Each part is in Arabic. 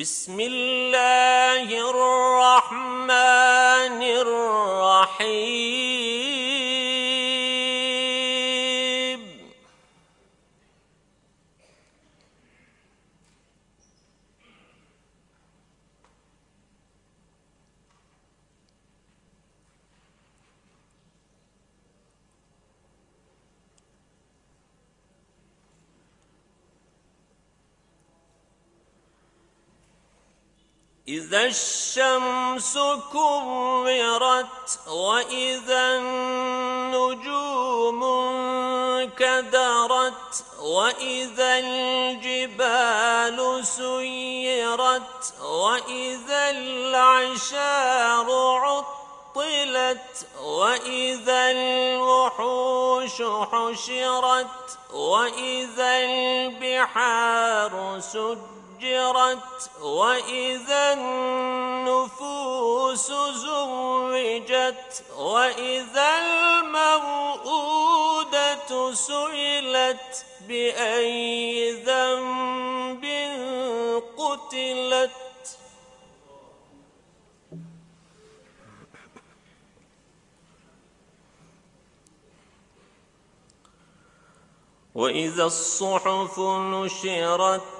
بسم الله الرحمن إذا الشمس كورت وإذا النجوم انكدرت وإذا الجبال سيرت وإذا العشار عطلت وإذا الوحوش حشرت وإذا البحار سجرت سجرت وإذا النفوس زوجت وإذا الموءودة سئلت بأي ذنب قتلت. وإذا الصحف نشرت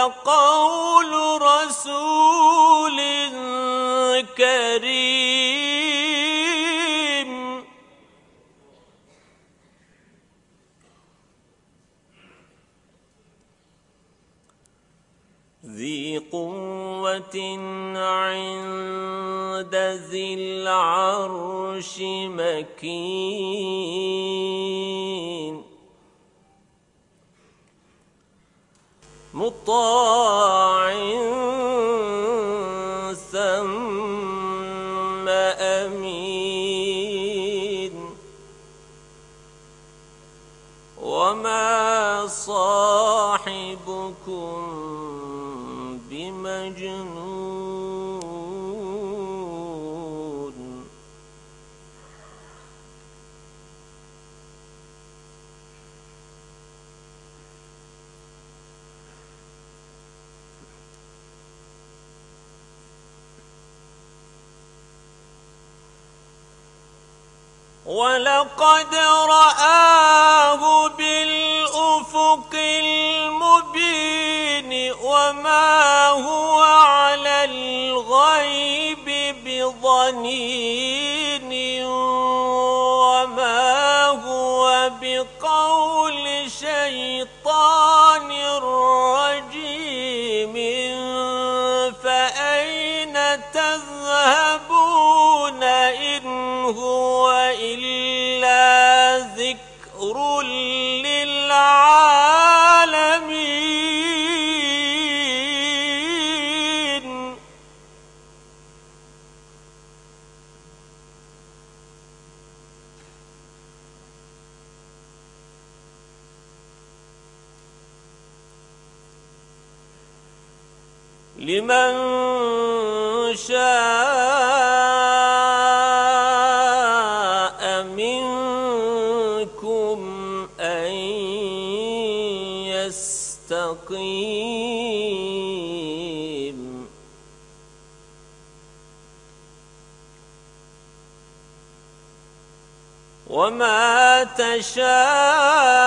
لقول رسول كريم. ذي قوة عند ذي العرش مكين. مطاع ثم أمين وما صاحبكم ولقد رآه بالأفق المبين وما هو على الغيب بضنين وما هو بقول شيطان رجيم فأين تذهبون لمن شاء منكم أن يستقيم. وما تشاءون